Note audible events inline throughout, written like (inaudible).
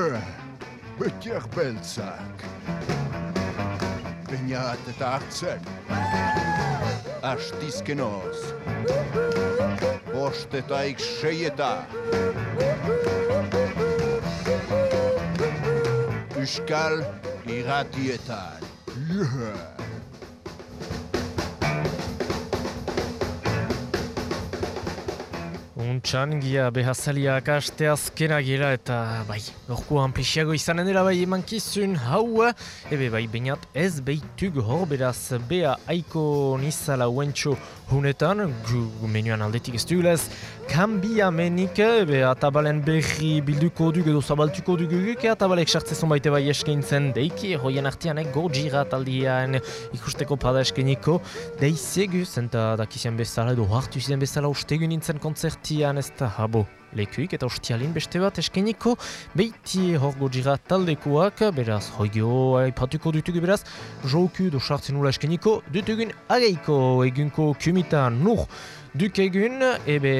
Betiak beltzak. Bainat eta hartzen. Astizkenoz. Bostetaik seieta. Euskal irratietan. Yeah. Untxan, gia behazaliak aste azkena gela eta bai, gorko amplixiago izanen dela bai emankizun hau. Ebe bai, bainat ez behitug hor beraz bea aiko nizala uentxo hunetan, gu menuan aldetik ez dugulez, kanbia menik, ebe atabalen berri bilduko dug edo zabaltuko dug guk, atabalek sartzezon baite bai eskaintzen. Deiki, hoien artianek gordjira taldian ikusteko pada eskeniko, deizegu, zenta dakizian bezala edo hartu ziren bezala ustegu nintzen konzerti Ian ez da habo lekuik eta ustialin beste bat eskeniko. Beiti hor gojira taldekoak beraz hoigio aipatuko dutugu beraz jouku do sartzen ula eskeniko dutugun ageiko egunko kumita nur dukegun ebe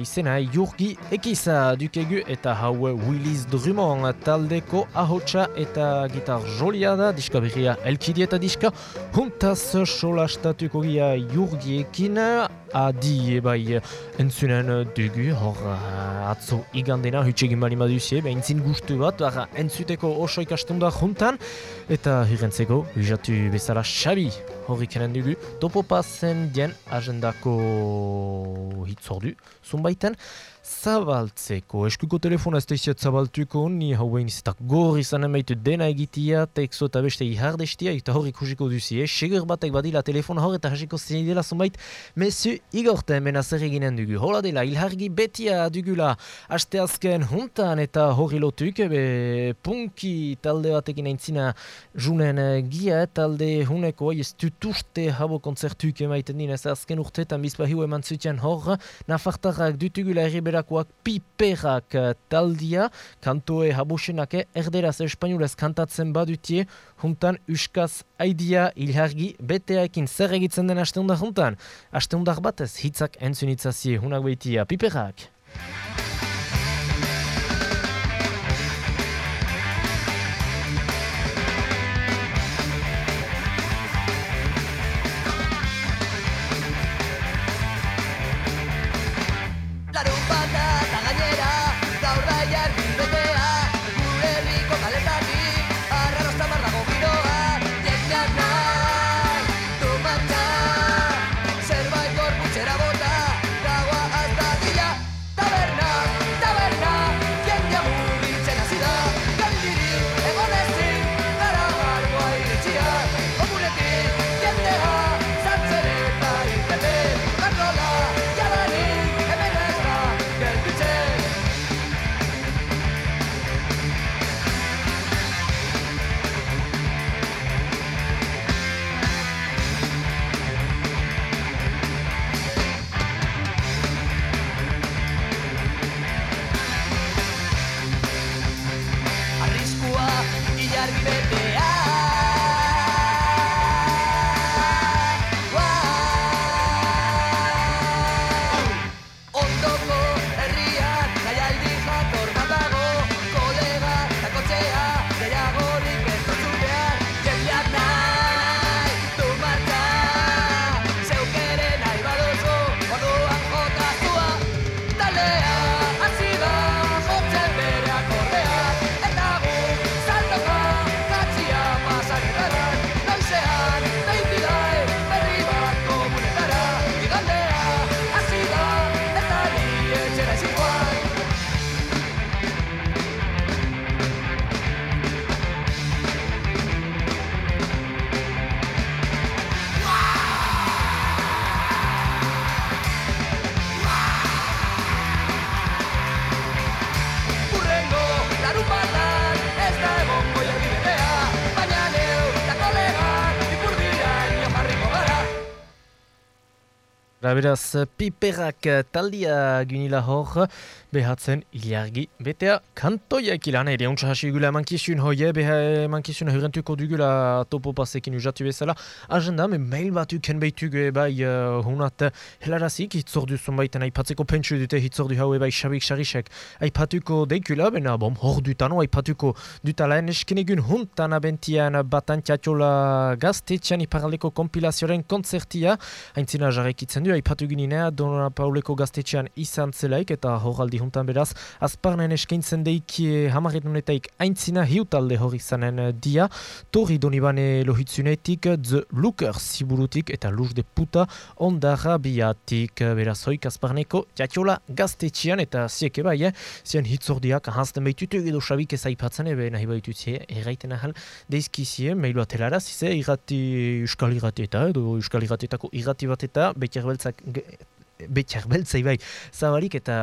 izena jurgi ekiza. Dukegu eta hau Willis Drummond taldeko ahotsa eta gitar jolia da diska berria elkidi eta diska huntaz solastatuko gia jurgiekin adi ebai entzunen dugu hor uh, atzo igandena hutsegin bali maduzie behin zin gustu bat ara entzuteko oso ikastunda juntan eta hirentzeko hujatu bezala xabi hori kenen dugu topo pasen dien agendako hitzordu zunbaiten zabaltzeko. Eskuko telefona ez da zabaltuko, ni hauen izatak gor izan emaitu dena egitia, tekso eta beste ihardestia, eta hor ikusiko duzi, eh? Segur batek badila telefona hor eta hasiko zen dela zonbait, mesu igorten mena zer eginen dugu. Hola dela, ilhargi betia dugula, haste azken juntan eta hori lotuk, be punki talde batekin aintzina junen gia, talde huneko, ez tutuste habo konzertuk emaiten dina, ez azken urteetan bizpahiu eman zuten hor, nafartarrak dutugula erri berakoak piperak eh, taldia, kantoe habusenak erderaz espainolez kantatzen badutie, juntan uskaz aidia ilhargi beteaekin zer egitzen den asteundar juntan. Asteundar batez hitzak entzunitzazie hunak behitia piperak. Beraz, piperak eh, taldia gunila hor, behatzen ilargi betea. Kantoiak ilan ere, ontsa hasi gula emankizun hoie, beha emankizun hurrentuko dugula topo pasekin usatu bezala. Agenda, me mail bat uken behitugu bai uh, hunat helarazik hitzordu zunbaiten aipatzeko pentsu dute hitzordu hau bai xabik xarisek aipatuko deikula, bena bom hor dutano aipatuko dutalaen eskenegun huntan abentian batantiatiola gaztetxean iparaldeko kompilazioaren konzertia, haintzina jarrekitzen du, aipatu ginea Dona Pauleko gaztetxean izan zelaik eta horraldi juntan beraz, azparnen eskaintzen deik hamaret nunetaik aintzina hiutalde hor izanen dia, torri donibane lohitzunetik, The Looker ziburutik eta luz de puta ondara biatik, beraz hoik azparneko jatiola gaztetxean eta zieke bai, eh? zian hitzordiak ahazten behitutu edo sabik ez aipatzen ebe nahi behitutu erraiten ahal deizkizie, meilu atelara, zize irrati euskal irrati eta edo euskal irratietako irrati bat eta betiar beltzak betxar beltzai bai zabalik eta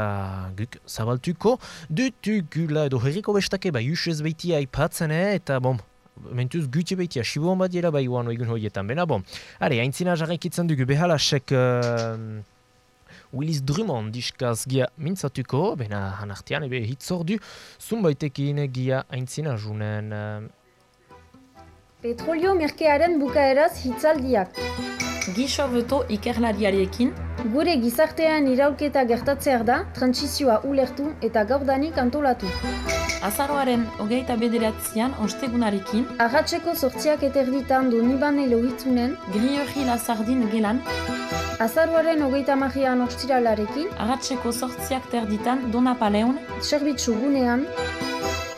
guk zabaltuko dutugula edo herriko bestake bai usez behitia aipatzen eh? eta bom mentuz gutxe behitia sibuan bat dira bai guano egun hoietan bena bom are, haintzina jarraikitzen dugu behalasek uh, Willis Drummond diskaz gia mintzatuko, bena hanartian ebe hitzordu, zunbaitekin gia haintzina junen. Petrolio merkearen bukaeraz hitzaldiak. Gixo beto ikerlariarekin, Gure gizartean iraulketa gertatzear da, trantsizioa ulertu eta gaurdanik antolatu. azaroaren hogeita bederatzean ostegunarekin, Arratseko sortziak eterditan du nibane lohitzunen, Griorri Lazardin gelan, azaroaren hogeita magian ostiralarekin, agatzeko sortziak terditan Dona Paleun, zerbitzu gunean,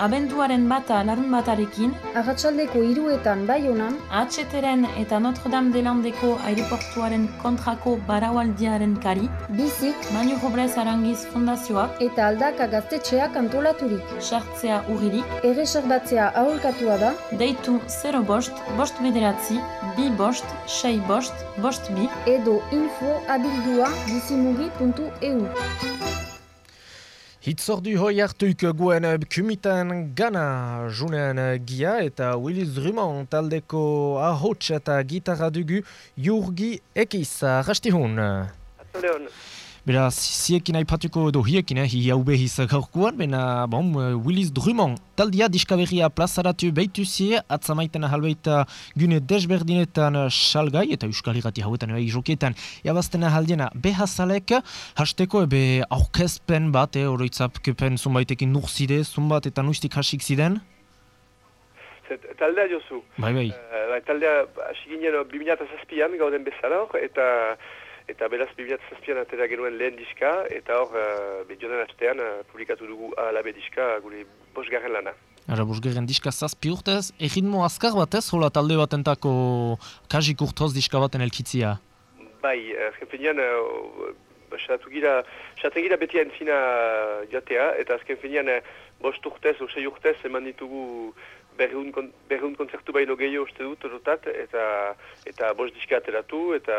abenduaren bata larun batarekin, arratsaldeko hiruetan baionan, ahatseteren eta Notre Dame de Landeko aireportuaren kontrako baraualdiaren kari, bizik. Manu Robles Arangiz Fundazioak, eta aldaka gaztetxeak antolaturik. sartzea urririk, Erreserbatzea aholkatua da, deitu 0 bost, bost bederatzi, bi bost, sei bost, bost bi, edo info abildua bizimugi.eu. Hitzordu hoi hartuik guen kumitan gana junean gia eta Willis Drummond taldeko ahots eta gitarra dugu Jurgi Ekiz, rastihun. Leon, Beraz, ziekin aipatuko edo hiekin, eh, hi hau behiz gaurkoan, bena, bom, eh, Willis Drummond, taldia diskaberria plazaratu beituzie, atzamaiten ahalbeita gune desberdinetan eh, salgai, eta euskal irrati hauetan bai joketan, jabazten ahaldiena behazalek, hasteko ebe aurkezpen bat, eh, oroitzapkepen zunbaitekin nurzide, zunbat eta nuistik hasik ziren, taldea jozu. bai bai, Uh, taldea hasi ginen 2007an gauden bezala eta eta beraz 2007an atera genuen lehen diska, eta hor, uh, be joan astean uh, publikatu dugu alabe diska gure bosgarren lana. Ara busgeren diska zazpi urtez, erritmo azkar batez, hola talde batentako kajik urtoz diska baten elkitzia. Bai, uh, azken finean, uh, Satu gira, gira beti entzina jatea, eta azken finean eh, bost urtez, o sei urtez, eman ditugu berreun, kon, berreun konzertu baino gehiago uste dut, orotat, eta, eta bost diska ateratu, eta,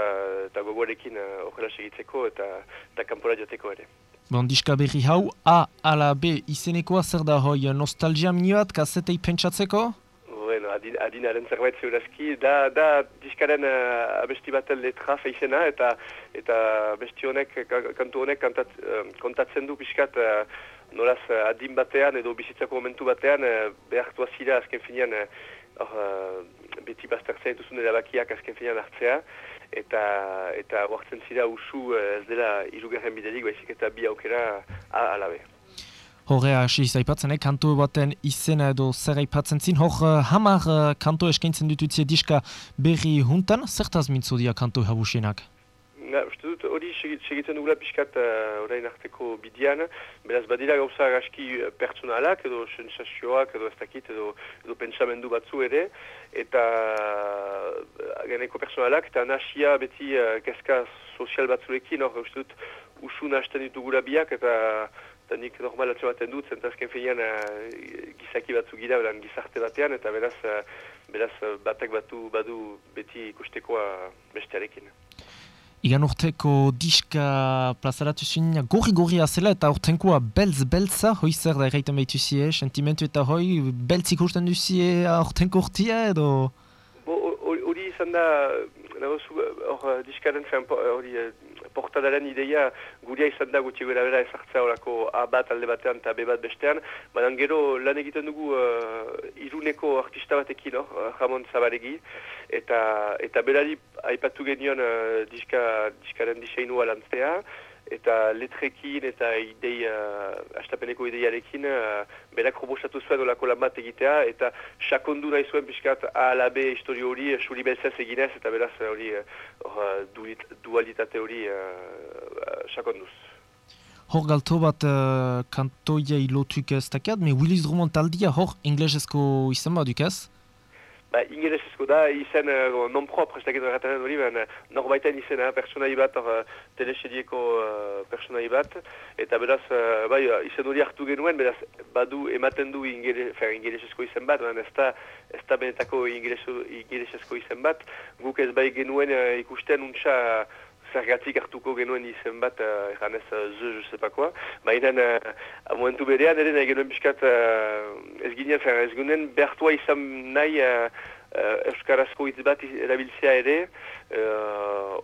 eta gogoarekin eh, horrela segitzeko, eta, eta kanpora jateko ere. Bon, diska berri hau, A ala B izenekoa zer da hoi nostalgia mini bat, kasetei pentsatzeko? Bueno, adin, adinaren zerbait zeurazki, da, da diskaren uh, abesti baten letra feizena, eta eta abesti honek, ka- kantu honek kantat, eh, kontatzen du pixkat uh, nolaz uh, adin batean edo bizitzako momentu batean uh, behartua zira azken finean hor, uh, beti baztertzen dituzun erabakiak azken finean hartzea, eta eta huartzen zira usu ez dela irugarren biderik, baizik eta bi aukera alabe. Horrea hasi zaipatzen, eh? kantu baten izena edo zer aipatzen zin, hor uh, hamar uh, kanto eskaintzen ditutzie diska berri huntan, zertaz mintzo dia kanto habusienak? Na, uste dut hori segi- segitzen dugula pixkat uh, orain arteko bidian, beraz badira gauza aski eh, pertsonalak edo sensazioak edo ez dakit edo, edo pentsamendu batzu ere, eta uh, geneko personalak eta nasia beti uh, kezka sozial batzuekin, hor uste dut usun hasten ditugula biak eta eta nik normal atxematen dut, zentazken finean uh, gizaki batzu gira beran gizarte batean, eta beraz, uh, beraz batek batu badu beti ikustekoa bestearekin. Igan urteko diska plazaratu zin gorri-gorria zela eta urtenkoa belz-beltza, hoi zer da erraiten behituzie, sentimentu eta hoi beltz ikusten duzie urtenko urtia edo... Hori izan da, nagozu, hor, diskaren, fen, hori, portadaren ideia guria izan da gutxi gara bera ezartzea horako A bat alde batean eta B bat bestean, baina gero lan egiten dugu uh, iruneko artista batekin, no? Ramon Zabaregi, eta, eta berari aipatu genion uh, diska, diskaren diseinua lantzea, eta letrekin eta idei, uh, astapeneko ideiarekin uh, berak robosatu zuen olako lan bat egitea eta sakondu nahi zuen pixkat A ala B histori hori suri belzez eginez eta beraz hori uh, dualitate hori uh, sakonduz. Hor galto bat uh, kantoia ilotuk ez dakiat, me Willis Drummond taldia hor inglesezko izan bat dukaz? Ba, ingelesezko da, izen uh, non propre, ez dakit erratanen hori, ben, norbaiten izena, personai bat, or, telesedieko uh, personai bat, eta beraz, uh, bai, izen hori hartu genuen, beraz, badu ematen du ingelesezko izen bat, ben, ez da, ez da benetako ingelesezko izen bat, guk ez bai genuen uh, ikusten untsa, zergatik hartuko genuen izen bat, uh, uh, ze, je sepakoa. Baina, uh, momentu berean, ere nahi genuen biskat uh, ez ginen, ez ginen behartua izan nahi uh, uh, Euskarazko hitz bat erabiltzea ere, uh,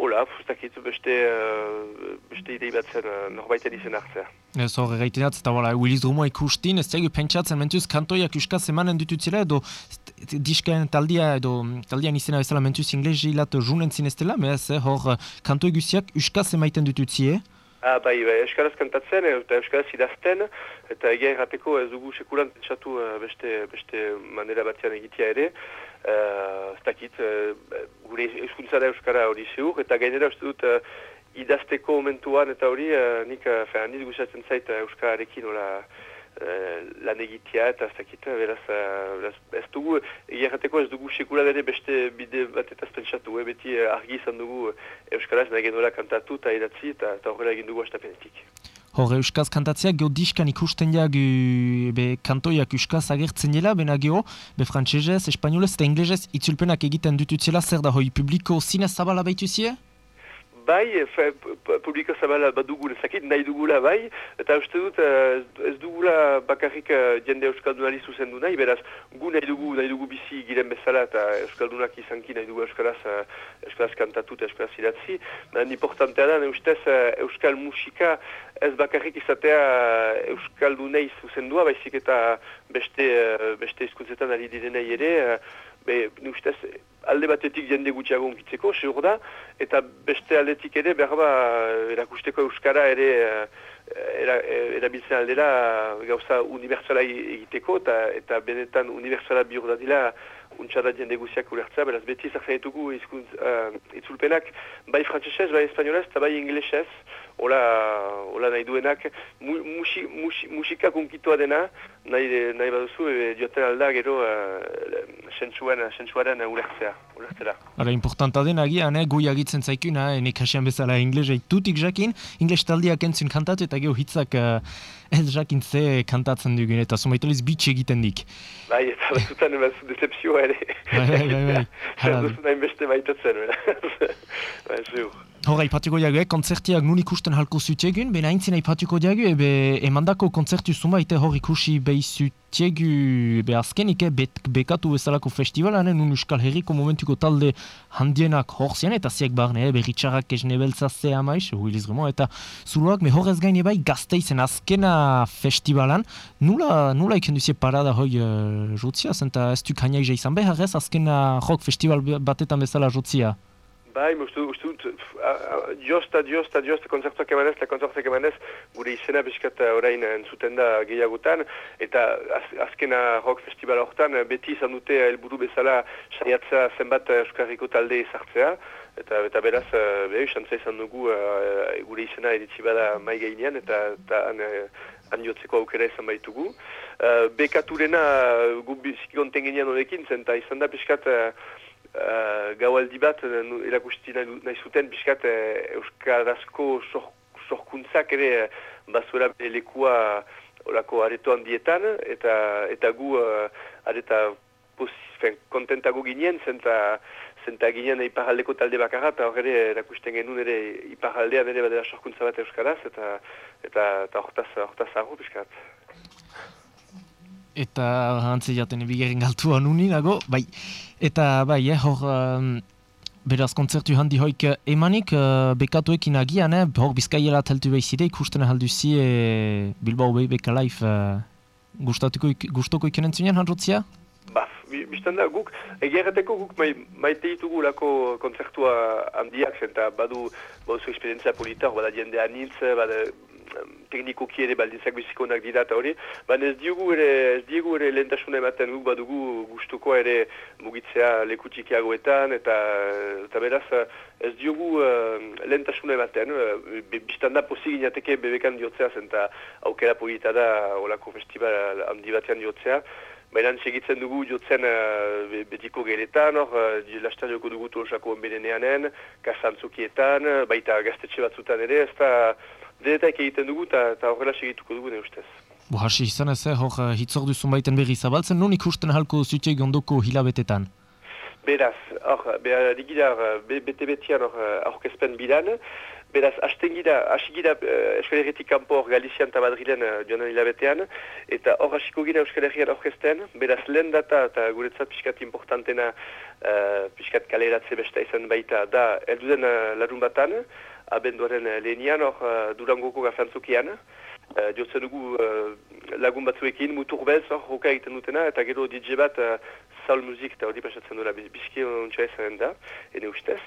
hola, fustakit beste, uh, beste idei bat zen uh, norbaiten izen hartzea. Ez hor, egiten eta voilà, Willis Drummond ikustin, ez diagu pentsatzen mentuz kantoiak euskaz emanen dututzela edo diskaen taldia edo taldian izena bezala mentuz inglesi lat junen zineztela, me ez, eh, hor kantoi guziak euskaz emaiten dututzie? Ah, bai, bai, euskaraz kantatzen eta euskaraz idazten, eta egia errateko ez dugu sekulan pentsatu uh, beste, beste manera batzean egitea ere, uh, ez dakit, uh, gure euskuntza da euskara hori zeur, eta gainera uste dut uh, idazteko momentuan eta hori, uh, nik, uh, fean, nik gustatzen zait uh, euskararekin hola uh, lan egitea eta ez dakit, beraz, uh, beraz ez dugu, egerrateko ez dugu sekula dere beste bide bat eta pentsatu, eh, beti uh, argi izan dugu euskaraz nahi genuela kantatu eta idatzi eta, eta horrela egin dugu astapenetik. Hor, Euskaz kantatzea, geho diskan ikusten ja be kantoiak Euskaz agertzen dela, bena geho, be frantsesez, espainolez eta inglesez itzulpenak egiten dututzela, zer da hoi publiko zinez zabala baituzie? Bai, fe, publiko zabala bat dugu ezakit, nahi dugula bai, eta uste dut ez dugula bakarrik jende Euskaldunari zuzendu nahi, beraz, gu nahi dugu, nahi dugu bizi giren bezala eta Euskaldunak izanki nahi dugu Euskaraz, Euskaraz kantatu eta Euskaraz idatzi, baina importantea da, ustez Euskal musika ez bakarrik izatea Euskaldunei zuzendua, baizik eta beste, beste izkuntzetan ari direnei ere, be, ustez, alde batetik jende gutxiago unkitzeko, seur da, eta beste aldetik ere, behar ba, erakusteko Euskara ere eh, era, erabiltzen aldera gauza unibertsala egiteko, eta, eta benetan unibertsala bihur da dila untxada jende guztiak ulertzea, beraz beti zartzen ditugu uh, itzulpenak, bai frantzesez, bai espainolez, eta bai inglesez, hola, hola nahi duenak, mu, musi, musi, musika kunkitoa dena, nahi, nahi baduzu, e, dioten alda gero uh, sentsuaren ulertzea, ulertzea. Hala, importanta dena agian, eh, gui agitzen zaikuna, eh, nek hasian bezala inglesei tutik jakin, ingles taldiak entzun kantatu eta geho hitzak uh, ez jakin ze kantatzen dugun, eta somaiteliz bitxe egiten dik. Bai, eta batzutan (laughs) ebazu decepzioa ere. Bai, bai, bai. bai. (laughs) Zer duzu nahi beste baitatzen, (laughs) bai, zuhu. Hora, ipatuko diagu, eh? konzertiak nun ikusten halko zutegun, bena aintzina ipatuko diagu, ebe emandako konzertu zumaite hor ikusi behi zutegu, ebe azkenik, eh? Bet, bekatu bezalako festivalan, nun Euskal Herriko momentuko talde handienak hor zian, eta ziak barne, ebe ritxarrak ez nebeltza zea maiz, Willis Remo, eta zuloak, me horrez gaine bai, gazte izen azkena festivalan, nula, nula ikenduzie parada hoi uh, jotzia, zenta ez du kainak izan behar ez, azkena rock festival batetan bezala jotzia. Bai, uste dut, josta, josta, josta, konzertuak emanez, eta konzertuak emanez, gure izena biskat orain entzuten da gehiagutan, eta az, azkena rock festival horretan, beti izan dute helburu bezala saiatza zenbat Euskarriko talde izartzea, eta eta beraz, behi, xantza izan dugu gure izena eritzi bada mai gainean, eta, eta han, han jotzeko aukera izan baitugu. Uh, bekaturena gu bizikonten genean honekin, zen, eta izan da biskat, uh, gaualdi bat uh, erakusti nahi, nahi zuten biskat uh, Euskarazko sorkuntzak ere uh, bazuela lekua olako areto handietan eta eta gu uh, areta kontentago ginen zenta zenta ginen iparaldeko talde bakarra eta horre erakusten genuen ere iparaldean ere badera sorkuntza bat Euskaraz eta eta hortaz hortaz arro biskat eta hantze jaten ebigerin galtua (laughs) nuni nago, bai, eta bai, eh, hor, um, beraz kontzertu handi hoik eh, emanik, uh, bekatuekin agian, eh? hor bizkaiela teltu behizide, ikusten ahalduzi e, Bilbao behi beka live uh, gustoko ikenen zunean handrotzia? Ba, biztan da, guk, egiarreteko guk mai, maite ditugu lako kontzertua handiak, zenta badu, badu zu esperientzia polita, bada diende anitz, bada teknikoki ere baldintzak bizikonak dira hori, baina ez diogu ere, ez diogu ere lehentasuna ematen guk badugu gustuko ere mugitzea leku txikiagoetan eta, eta beraz ez diogu uh, lehentasuna ematen, uh, biztan da pozik inateke bebekan diotzea zen eta aukera polita da olako festival handi batean diotzea, Baina segitzen dugu jotzen uh, betiko geretan, hor, uh, lastan joko dugu tolosako onbereneanen, kasantzukietan, baita gaztetxe batzutan ere, ez da denetak egiten dugu eta horrela segituko dugu ne ustez. Bo hasi izan ez, eh, hor uh, hitzor duzun baiten berri zabaltzen, non ikusten halko zutxe gondoko hilabetetan? Beraz, hor, behar digira, be, bete betian hor, aurkezpen bilan, beraz, hasten gira, hasi gira uh, Euskal kanpo hor Galizian eta Madrilen uh, joan hilabetean, eta hor hasiko gira Euskal Herrian aurkezten, beraz, lehen data eta guretzat pixkat importantena, uh, pixkat kaleratze besta izan baita, da, elduden uh, larun batan, abenduaren eh, lehenian, hor uh, durangoko gafantzukian. Uh, Diotzen dugu uh, lagun batzuekin, mutur bez, hor roka egiten dutena, eta gero DJ bat uh, soul music eta hori pasatzen duela bizki ontsa ezaren da, ene ustez.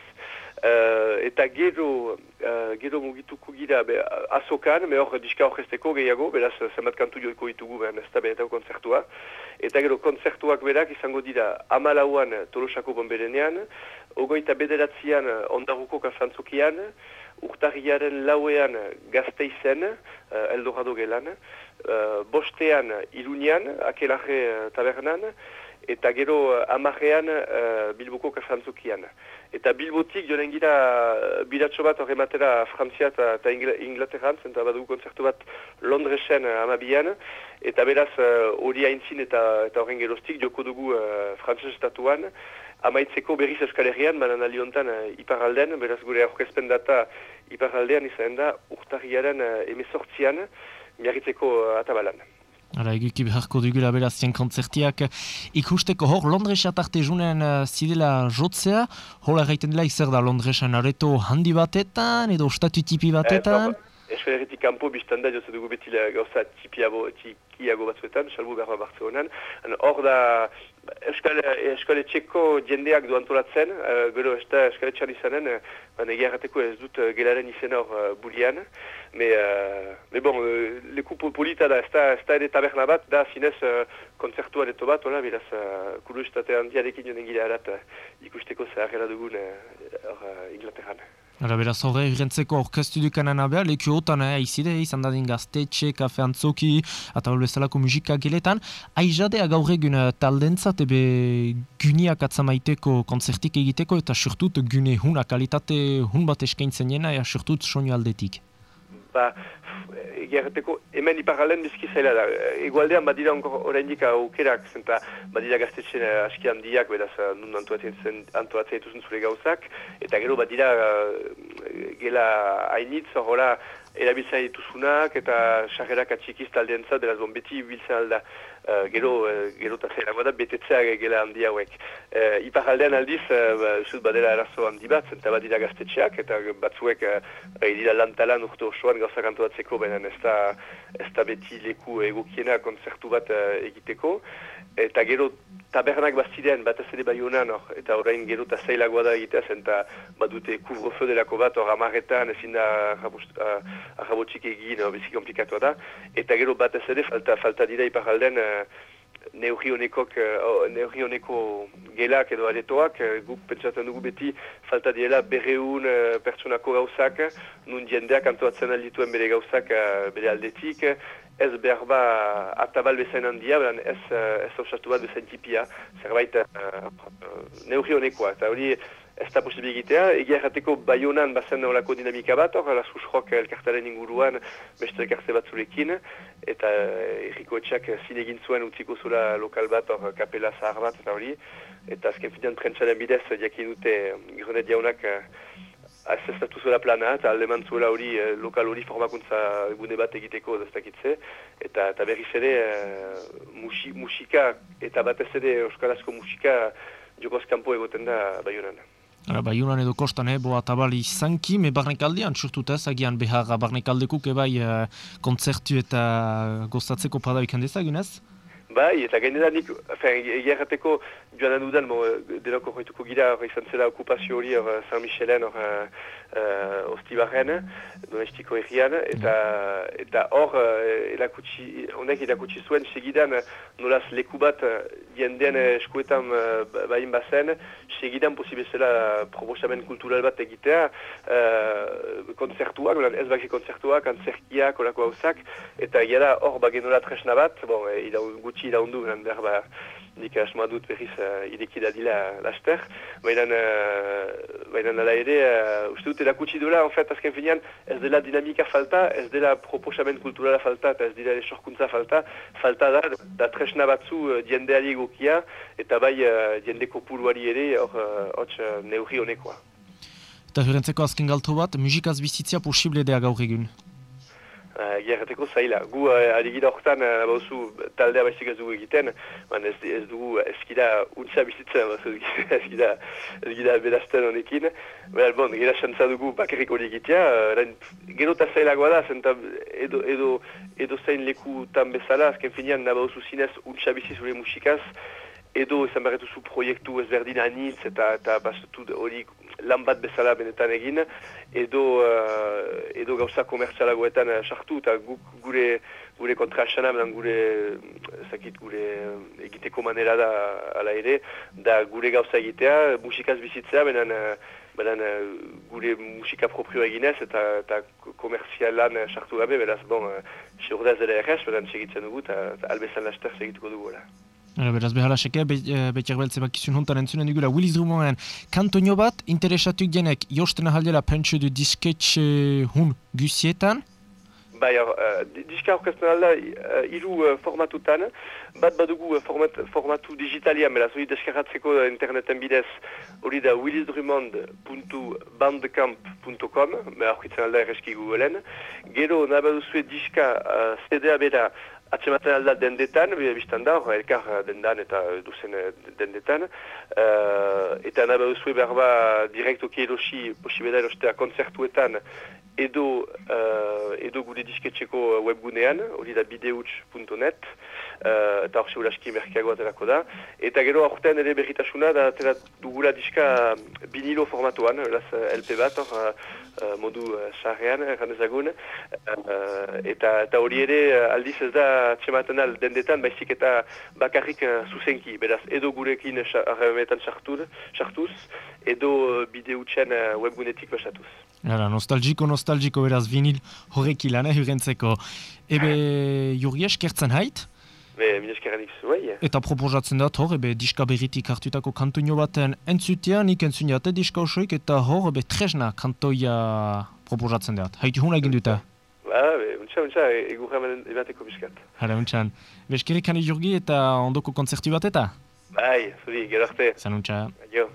Uh, eta gero, uh, gero mugituko gira be, azokan, me hor diska horrezteko gehiago, beraz zenbat kantu joiko ditugu behar ez da konzertua. Eta gero konzertuak berak izango dira amalauan tolosako bomberenean, ogoita bederatzean ondaruko kafantzukian, urtarriaren lauean gazteizen, uh, eldorado gelan, uh, bostean irunian, akelarre uh, tabernan, eta gero uh, amarrean uh, bilboko kasantzukian. Eta bilbotik joren gira bilatxo bat horrematera Frantzia eta Inglaterran, zenta badugu konzertu bat Londresen amabian, eta beraz hori uh, haintzin eta horren gerostik joko dugu uh, Frantzes estatuan, amaitzeko berriz eskalerian, banan aliontan uh, iparalden, beraz gure aurkezpen data iparaldean izan da urtarriaren uh, emezortzian, miarritzeko uh, atabalan. Hala, eguki beharko dugula berazien kontzertiak ikusteko hor Londresa tarte junen uh, zidela jotzea, hola gaiten dela izer da Londresan areto handi batetan edo statu tipi batetan? Eh, Esferetik kanpo biztan da jozu dugu beti gauza tipiago, tikiago batzuetan, salbu behar honan. Hor da, eskale txeko jendeak du antolatzen, uh, gero ez da eskale txan izanen, uh, errateko ez dut uh, gelaren izen hor uh, bulian. Me, uh, me bon, uh, leku polita da, ez da, ez da ere taberna bat, da zinez uh, konzertuan eto bat, hola, beraz, uh, kuru estate handiarekin joan engile arat uh, ikusteko zaharrela dugun uh, uh, Inglaterran. Ara beraz horre, irentzeko orkestu dukanan abea, leku hotan, eh, izide, izan dadin gaztetxe, kafe antzoki, eta bezalako musika geletan. Aizadea gaur egun eh, taldentzat, ebe gyniak atzamaiteko konzertik egiteko, eta surtut gyne hun, kalitate hun bat eskaintzen jena, eta surtut soño aldetik. Ba, gerreteko hemen iparalen bizki zaila da. Egualdean badira oraindik aukerak, zenta badira gaztetxen uh, aski handiak, beraz uh, nun antolatzen dituzun zure gauzak, eta gero badira uh, gela hainitz, horrela erabiltzen dituzunak, eta sarrerak atxikiz taldean zat, beraz bon, beti biltzen alda. Uh, gero, uh, gero eta zerago da, betetzea gela handi hauek. Uh, Iparaldean aldiz, uh, zut badela arazo handi bat, zenta badira gaztetxeak, eta batzuek uh, dira lantalan urte osoan gauzak antoatzeko, benen ez ez da beti leku egokiena konzertu bat uh, egiteko. Eta gero tabernak bazidean, bat ez ere bai honan, eta orain gero eta zailagoa da egitea, zenta badute kubrofo delako bat, hor amaretan, ezin da arrabotxik egin, bizi komplikatua da. Eta gero bat ez ere, falta, falta dira iparalden, neurri honekok, uh, neurri honeko gelak edo aretoak, uh, guk pentsatzen dugu beti falta direla berreun uh, pertsonako gauzak, nun jendeak antoatzen aldituen bere gauzak bere aldetik, ez behar ba atabal bezain handia, beran ez, ez osatu bat bezain tipia, zerbait uh, neurri honekoa, eta hori ez da posibiligitea, egia errateko baionan bazen olako dinamika bat, hor, la susrok elkartaren inguruan beste elkarte bat zurekin, eta eh, erriko etxak zinegin zuen utziko zula lokal bat, hor, kapela zahar bat, eta hori, eta azken finean trentsaren bidez, diakin dute, gironet jaunak, azestatu zuela plana, eta aldeman zuela hori, eh, lokal hori formakuntza gune bat egiteko daztakitze, eta, eta berriz ere, uh, musika, eta batez ere euskarazko musika, jokoz kanpo egoten da baionan. Ara, bai, unan edo kostan, eh, boa tabali zanki, me barnekaldean, txurtutaz, agian behar ebai uh, kontzertu eta gozatzeko padabik handezagunez? Bai, eta gainera nik, egia errateko joan dudan, mo, denoko joituko gira, hor izan zela okupazio hori, hor San Michelen, hor uh, Ostibarren, domestiko errian, eta eta hor, elakutsi, honek elakutsi zuen, segidan, nolaz leku bat, jendean eskuetan uh, bain bazen, segidan posibezela proposamen kultural bat egitea, uh, konzertuak, ez baki konzertuak, antzerkiak, olako hauzak, eta gara hor bagenola tresna bat, bon, e, gutxi iraundu, behar ba, nik asmoa dut berriz uh, idekida dila laster, baina uh, nala ere, uh, uste dut erakutsi duela, en fait, azken finean, ez dela dinamika falta, ez dela proposamen kulturala falta, eta ez dela esorkuntza falta, falta da, da tresna batzu uh, diendeari egokia, eta bai uh, diende kopuruari ere, hor, uh, uh, neurri honekoa. Eta jurentzeko azken galtu bat, musikaz bizitzia posible dea gaur egun? Uh, zaila. Gu uh, adigida horretan, uh, taldea baizik ez dugu egiten, man ez, ez dugu eskida untsa bizitzen, (laughs) eskida, eskida bedazten honekin. Baina, bon, gira xantza dugu bakarrik hori egitea, uh, gero eta zailagoa da, zenta edo, edo, edo zain leku tan bezala, azken finean nabaduzu zinez untsa bizi zure musikaz, edo izan zu proiektu ezberdin anitz eta, eta bastutu hori lan bat bezala benetan egin, edo, uh, edo gauza komertzialagoetan uh, sartu eta gure, gure kontra asana, gure, zakit, gure egiteko manera da ala ere, da gure gauza egitea, musikaz bizitzea, benen, benen gure musika proprio eginez eta, eta komertzialan sartu gabe, beraz, bon, uh, xeurdaz ere errez, benen segitzen dugu eta albezan laster segituko dugu. Era, beraz, behala seke, betiak beltze bakizun hontan entzunen dugula, Willis Drummonden kantoño bat, interesatu genek, josten ahaldela pentsu du disketxe hun gusietan? Bai, uh, diska orkestan alda uh, iru uh, formatutan, bat badugu uh, format, formatu digitalia, beraz, hori deskarratzeko interneten bidez, hori da willisdrummond.bandcamp.com, beha horretzen alda erreski googleen, gero nabaduzue diska uh, CD-a bera, Atzematen alda dendetan, biztan da, elkar dendan eta duzen dendetan. Uh, eta nahi behar behar ba, direktoki erosi, posibeda erostea konzertuetan, edo, uh, edo gure disketxeko webgunean, hori da bideuts.net, uh, eta hor seulaski merkeago aterako da. Eta gero aurten ere berritasuna, da atera dugula diska binilo formatuan, LP bat, hor, uh, modu sarrean. Uh, eta, eta hori ere aldiz ez da txematen al dendetan, baizik eta bakarrik zuzenki, beraz, edo gurekin harremetan sartuz, edo bideutxen uh, webgunetik basatuz. Gara, nostalgiko, nostalgiko, beraz, vinil horrek ilan, eh. Ebe, jurgi eskertzen hait? Be, bai. Eta proposatzen dut hor, ebe, diska berritik hartutako kantoino baten entzutean, nik entzuniate diska osoik, eta hor, ebe, tresna kantoia proposatzen dut. Haiti hona egin duta? Ba, be, untsa, untsa, egurra emateko biskat. Hala, untsan. Beskerik hani jurgi eta ondoko konzertu bat eta? Bai, zuri, gero arte. Zan untsa. Adio.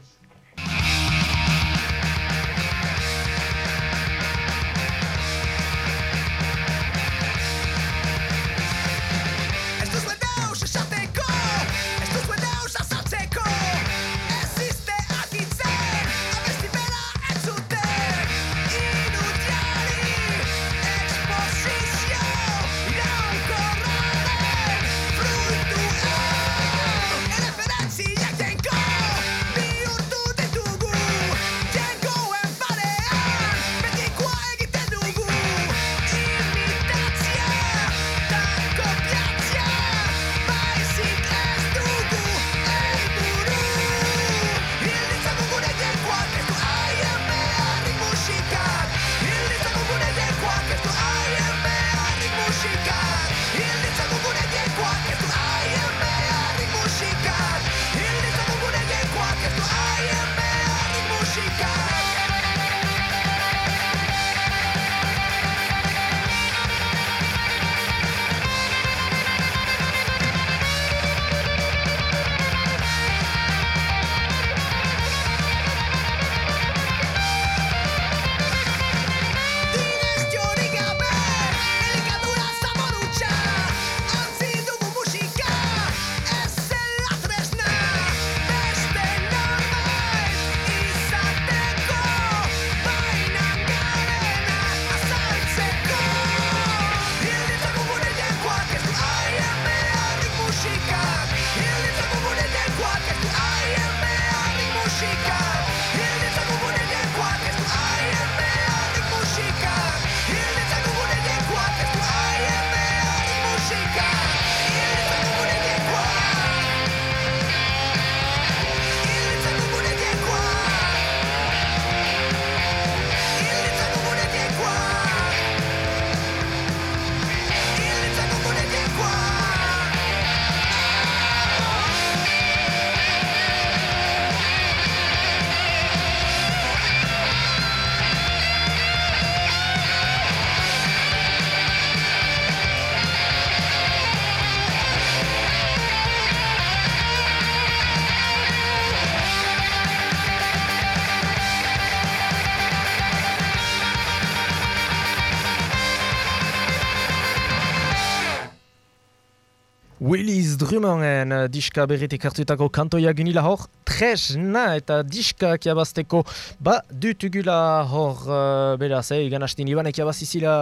Drummonden uh, diska berritik hartutako kantoia ginila hor, tresna eta diska kiabazteko ba dutugula hor uh, beraz, eh, igan hastin ibanek jabazizila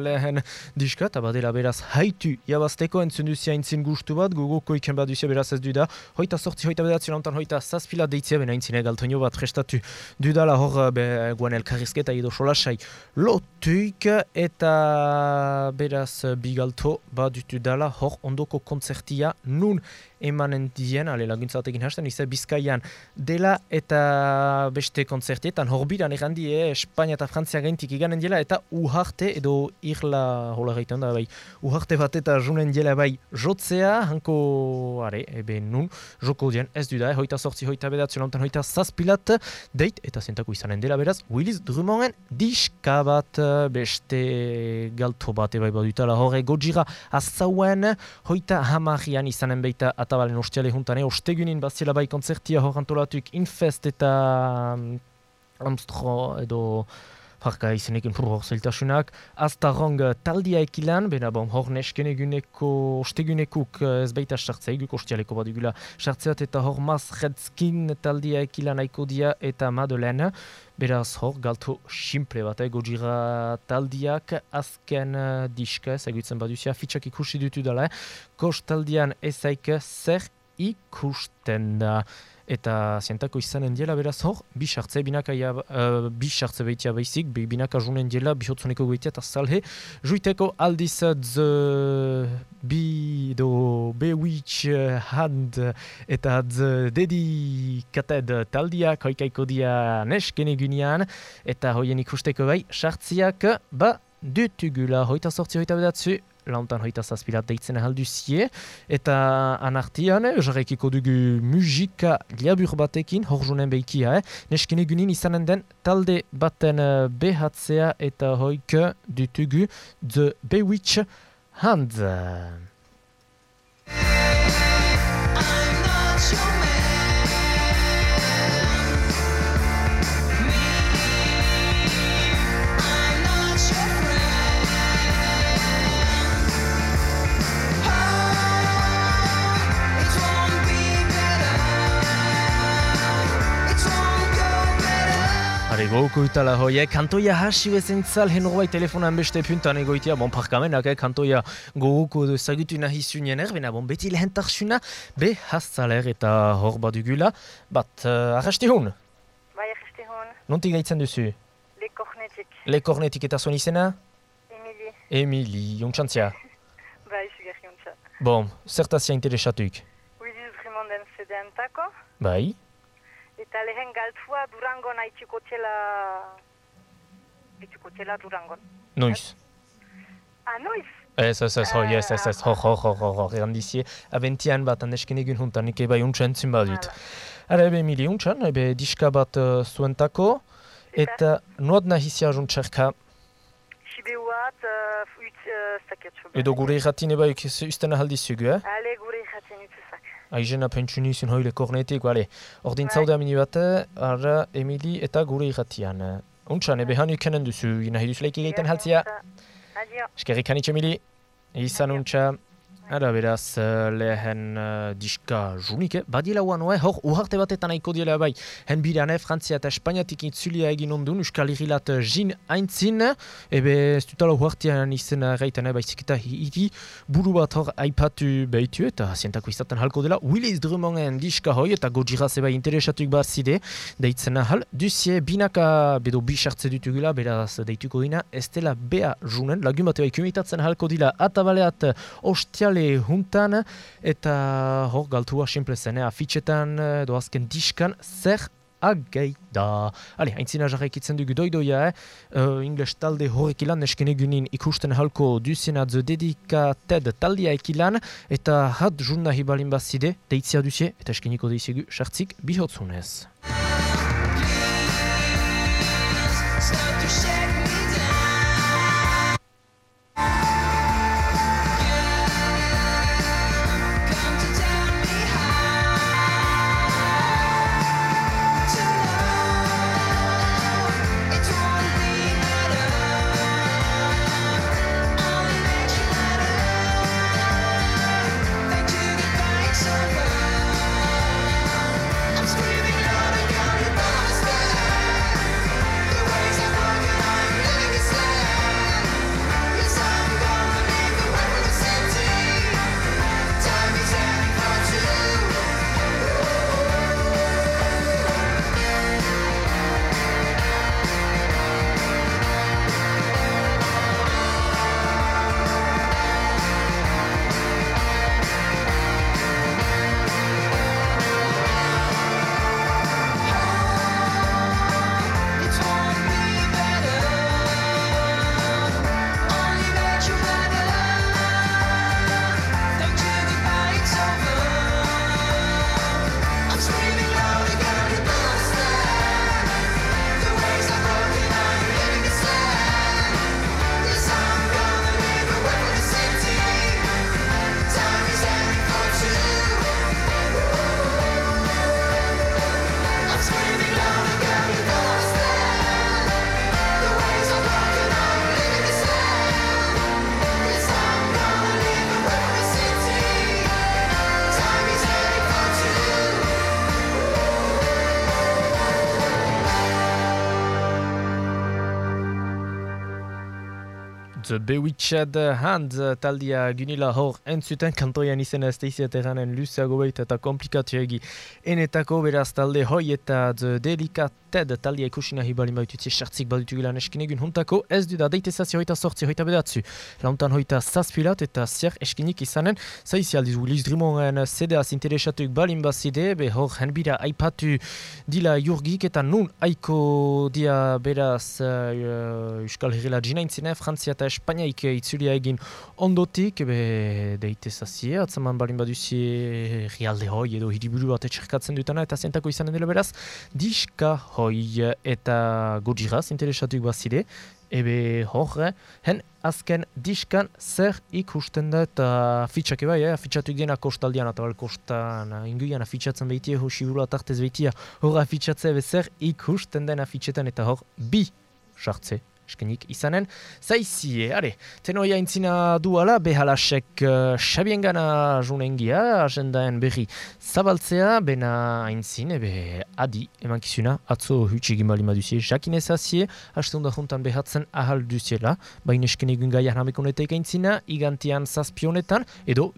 lehen diska, eta badela beraz haitu jabazteko entzunduzia intzin gustu bat, gugoko iken bat duzia beraz ez duda, hoita sortzi, hoita bedatzi lantan, hoita zazpila deitzia, bena intzine galtonio bat prestatu dudala hor, be, guan elkarrizketa edo solasai lotuik, eta beraz bigalto bat dutu dala hor ondoko kontzertia nun emanen dien, ale laguntzatekin hasten, izan bizkaian dela eta beste kontzertietan horbiran errandi, eh, Espainia eta Frantzia gaintik iganen dela eta uharte edo irla hola gaitan da bai, uharte bat eta junen dela bai. Jotzea, hanko are, ebe nun, joko dien ez du da, eh, hoita sortzi, hoita bedatzu lantan, hoita zazpilat, deit eta zentako izanen dela beraz, Willis Drummonden diska bat beste galto bat ebai badutala horre gojira azauen, hoita hamarian izanen beita atabalen ostiale juntan, eh? ostegunin bazila bai konzertia hor antolatuk Infest eta um, Amstro edo Harka izenekin hor zeltasunak. Aztarrong taldia ekilan, bena bon, hor nesken eguneko, ostegunekuk ez baita sartzea, eguk ostialeko bat sartzeat eta hor maz redskin taldia ekilan aiko dia eta Madeleine. Beraz hor, galto simple bat, eh? gojira taldiak azken uh, diska, ez egutzen baduzia, fitxak ikusi dutu dela, eh? kost ezaik zer ikusten da eta zientako izanen diela beraz hor, bi sartze, binaka ia, uh, bi sartze behitia behizik, bi binaka junen diela, bi hotzuneko goitia eta salhe, juiteko aldiz dze bi do bewitch hand eta dze dedi kated taldia, koikaiko dia nesken egunean, eta hoien ikusteko bai, sartziak, ba, dutugula, hoita sortzi, hoita bedatzu, launtan hoita zazpilat deitzen ahalduzie. Eta anartian, jarrekiko dugu musika liabur batekin, hor junen behikia, eh? Nesken egunin izanen den talde baten uh, behatzea eta hoik dutugu The Bewitch Hand. Are goko utala hoie, kantoia hasi bezen zal henorbait telefonan beste puntan egoitia, bon parkamenak, eh, kantoia gogoko zagutu nahi zunien erbena, bon beti lehen tarsuna, be hastaler eta hor badugula, bat uh, arraste hon? Bai, arraste hon. Nontik gaitzen duzu? Le Kornetik. Le Kornetik eta zuen izena? Emili. Emili, jontxantzia. (laughs) bai, sugarri jontxa. Bon, zertazia interesatuik? Willis Drummonden zedeantako. Bai. Eta lehen galtzua Durangon haitxuko txela... haitxuko txela Durangon. Noiz. Ah, noiz? Ez, ez, ez, hoi, ez, ez, ez, hor, hor, hor, hor, hor, erandizie, abentian bat, andesken egun juntan, nik bai untsa entzun badut. Ara, ebe, mili untsan, ebe, diska bat uh, zuentako, eta nuat nahizia juntxerka, Sibe bat, uh, utz, uh, zaketxo. edo gure irratin eba usten ahaldizugu, eh? Ale. Aizena pentsuni izun hoile kornetik, bale. Ordin zaude amini bat, ara, Emili eta gure irratian. Untsan, ebe hanu ikenen duzu, nahi duzu leiki gaiten haltzia. Adio. Eskerrik hanitxe, Emili. Izan untsa. Ara beraz, uh, lehen uh, diska junik, eh? badiela uan, eh? hor, uharte batetan aiko diela bai, hen bidean, eh? Frantzia eta Espainiatik itzulia egin ondun, Euskal Herrilat jin aintzin, ebe ez dutala uhartean izan gaiten, eh? baizik eta hiri buru bat hor aipatu behitu, eta zientako izaten halko dela, Willis Drummonden diska hoi, eta gojira zeba interesatuk bat zide, deitzen ahal, duzie binaka bedo bisartze dutugula, beraz deituko dina, ez dela bea junen, lagun bat bai kumitatzen halko dila, atabaleat ostial Kale juntan eta hor galtua simple zen, afitxetan edo azken diskan zer agaida. Ale, haintzina jarraikitzen dugu doidoia, eh? Uh, talde horrek ilan nesken egunin ikusten halko duzena zo dedikated taldia ekilan eta hat jurna hibalin bazide, deitzia duzie eta eskeniko deizigu sartzik bihotzunez. The Bewitched Hand taldia gunila hor entzuten kantoian izena ez teizia terranen luzeago behit eta komplikatu egi enetako beraz talde hoi eta Delicated taldia ikusina hibali maitutzi sartzik badutu gila neskin egun huntako ez du da deitezazi hoita sortzi hoita bedatzu launtan hoita zazpilat eta ziar eskinik izanen zaizi aldiz Willis Drimonen zedeaz interesatuik balin bazide be hor henbira aipatu dila jurgik eta nun aiko dia beraz uh, Euskal Herrila jinaintzine Frantzia eta Espainiaik itzulia egin ondotik, be, deite zazie, atzaman balin baduzi rialde hoi edo hiriburu bat etxerkatzen dutana, eta zentako izanen dela beraz, diska hoi eta gojiraz interesatuik bazide, ebe hor, hen azken diskan zer ikusten da eta fitxak eba, eh? fitxatuik dena kostaldian, eta kostan inguian fitxatzen behitia, hosi buru atartez behitia, hor fitxatzea zer ikusten dena fitxetan eta hor bi sartze eskenik izanen. Zaizie, are, tenoia intzina duala, behalasek uh, xabien gana junengia, agendaen berri zabaltzea, bena aintzin, ebe adi, eman kizuna, atzo hutsi gimbali maduzie, jakin ezazie, haste hunda juntan behatzen ahal duziela, baina eskenik gaian hamekonetek aintzina, igantian zazpionetan, edo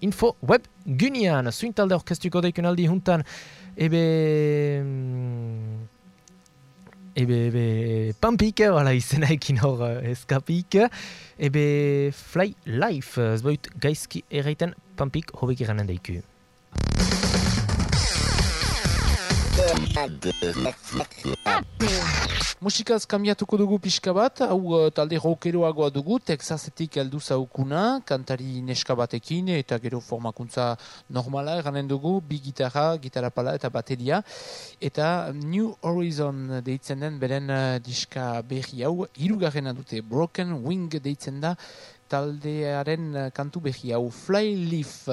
info web gynian, zuintalde orkestuko daikun aldi juntan, ebe... Ebe, ebe pampik, wala izena ekin hor eskapik, ebe fly life, zboit gaizki erraiten pampik hobek iranen daiku. Musikaz kambiatuko dugu pixka bat, hau uh, talde rokeroagoa dugu, Texasetik heldu zaukuna, kantari neska batekin eta gero formakuntza normala eranen dugu, bi gitarra, gitarra pala eta bateria. Eta New Horizon deitzen den beren uh, diska berri hau, hirugarrena dute Broken Wing deitzen da taldearen uh, kantu berri hau, Fly Leaf.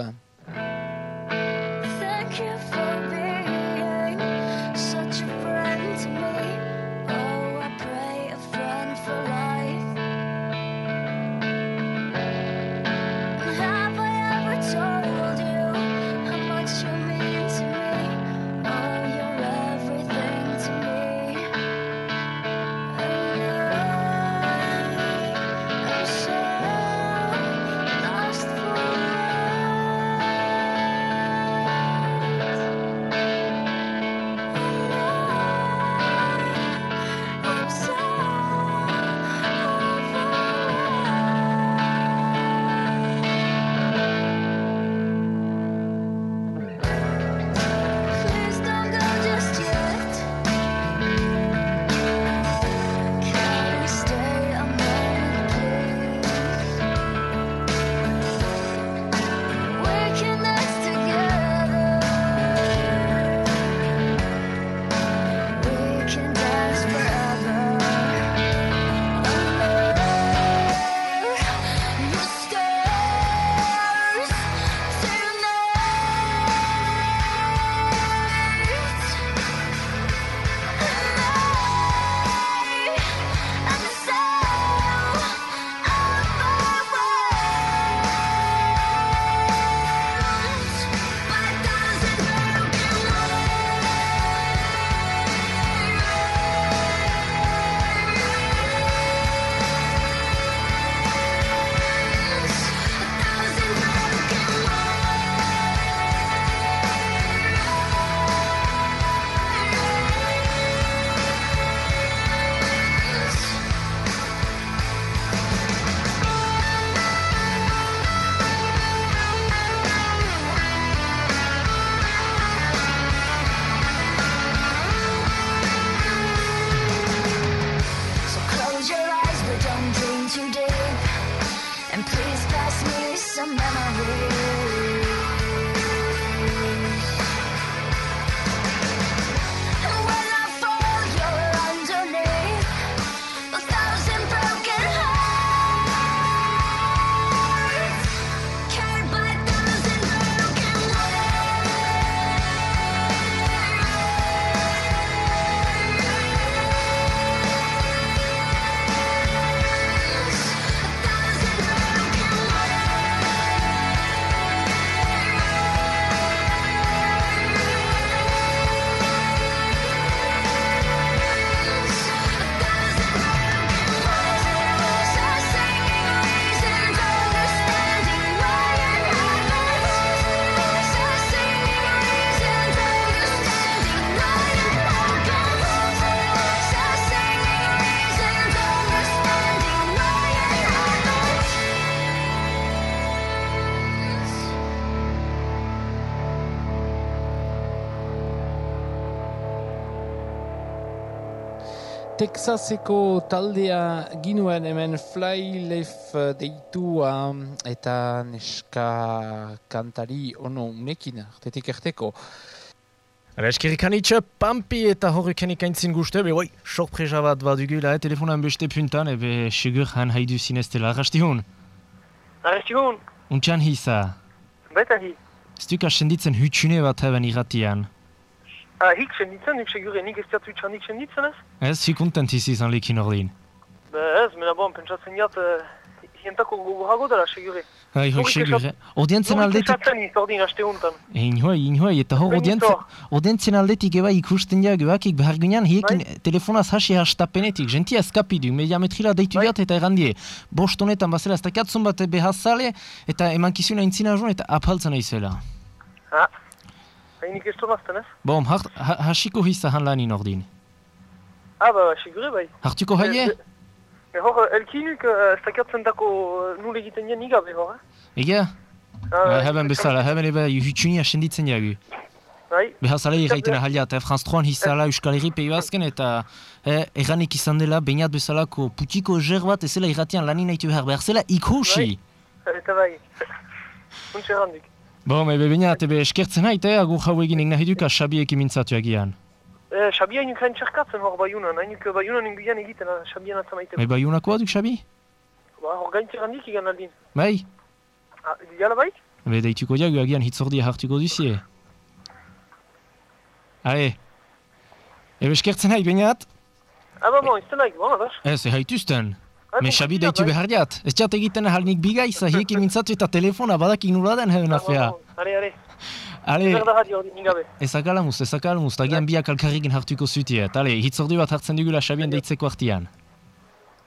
Texaseko taldea ginuen hemen Flylef eh, deitua eta neska kantari ono unekin, artetik erteko. Ara eskerrik anitxe, pampi eta horrekenik aintzin guzti, be oi, sorpresa bat badugula, eh, telefonan beste puntan, ebe segur han haidu zineztela, arrasti hon? Arresti hon, Untxan hisa, baita hi. ez duk asenditzen hutsune bat haben irratian. Ah, hik senditzen, nik segure nik ez diatu itxanik senditzen ez? Ez, hi kontent izi izan lekin ordin. Be ez, mena bon, pentsatzen jat, uh, hientako gogorago dela segure. Hai, hoi Hori segur, eh? Audientzen aldetik, kesatzen izordin aste hontan. Inhoi, inhoi, eta hor audientzen, aldetik eba ikusten ja geakik behar ginean hiekin telefonaz hasi hastapenetik, gentia eskapidu, mediametrila deitu Bai. diat eta errandie. Bost honetan bazela ez dakatzun bat behazale eta emankizuna intzina joan eta apaltzen aizela. Ah, hainik ez tolazten ez? Ha, hasiko hisa han lanin ordin. Ah, ba, segure bai. Hartuko haie? Me hor, elkinuk ez dakatzen dako nule egiten jen igabe hor, eh? Egia? Ah, Heben bezala, heben eba juhitsuni asenditzen jagu. Bai, Behazale irraiten ahaliat, eh? Franz 3 hizala Euskal Herri azken eta eh, erranik izan dela, bainat bezalako putiko ezer bat ezela irratian lanin nahitu behar, behar zela ikusi. eta bai. Untxe handik. Bom, ebe bainat, ebe eskertzen hait, eh? Agur jau egin nahi duka Xabiek imintzatu egian. Eh, Xabia hainuk hain txerkatzen hor baiunan, hainuk baiunan inguian egiten, ah, Xabian atzamaiteko. Bai baiunakoa duk Xabi? Ba, hor gaintzer handik igan aldin. Bai? Ah, jala bai? Ebe deituko jagu agian hitzordia hartuko duzie. Ae. Ebe eskertzen hait, bainat? Ah, ba, bon, izten naik, bon, adas. Ez, e haituzten. Ah, Me bon, Xabi ja, deitu bai. behar diat. Ez txat egiten ahalnik bigaiza, hiek imintzatu eta telefona badakik nula den heben afea. Are, are. Ale, ezakalamuz, ezakalamuz, tagian biak alkarrikin hartuko zutiet. Ale, hitzordi bat hartzen dugula Xabien deitzeko artian.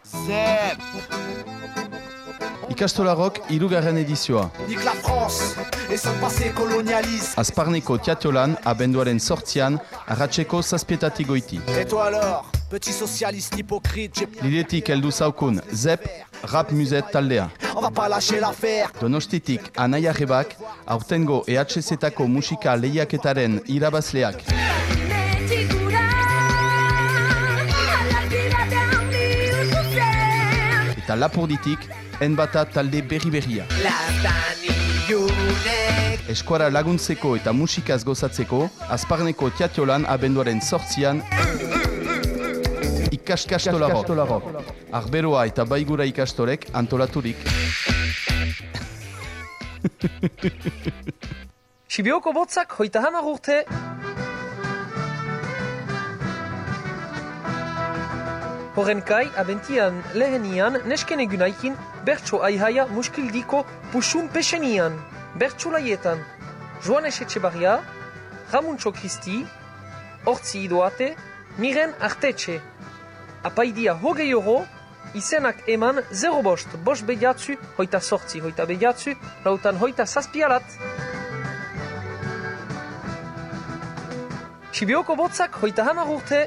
Zep! Ikastolarok irugarren edizioa. Nique la France et son passé colonialiste. Azparneko tiatolan abenduaren sortzian, arratseko zazpietatik goiti. Et toi alors, petit socialiste hypocrite, j'ai- Lidetik heldu zaukun, Zep, rap muset taldea. on va pas lâcher l'affaire. Donostitik Anaia Rebak, aurtengo EHZ-etako musika lehiaketaren irabazleak. Eta Lapurditik, enbata talde berri-berria. Eskuara laguntzeko eta musikaz gozatzeko, Azparneko tiatiolan abenduaren sortzian, ikastolarok. Arberoa eta baigura ikastolek antolaturik. Sibioko botzak hoita hamar urte. Horren kai, abentian lehenian, nesken egunaikin, bertso aihaia muskildiko pusun pesenian. Bertso laietan, Joanes Etxebarria, Ramuntxo Kristi, Hortzi Idoate, Miren Artetxe. Apaidia hogei euro, izenak eman 0 bost, bost bediatzu, hoita sortzi, hoita bediatzu, lautan hoita zazpialat. Sibioko botzak hoita hamar urte.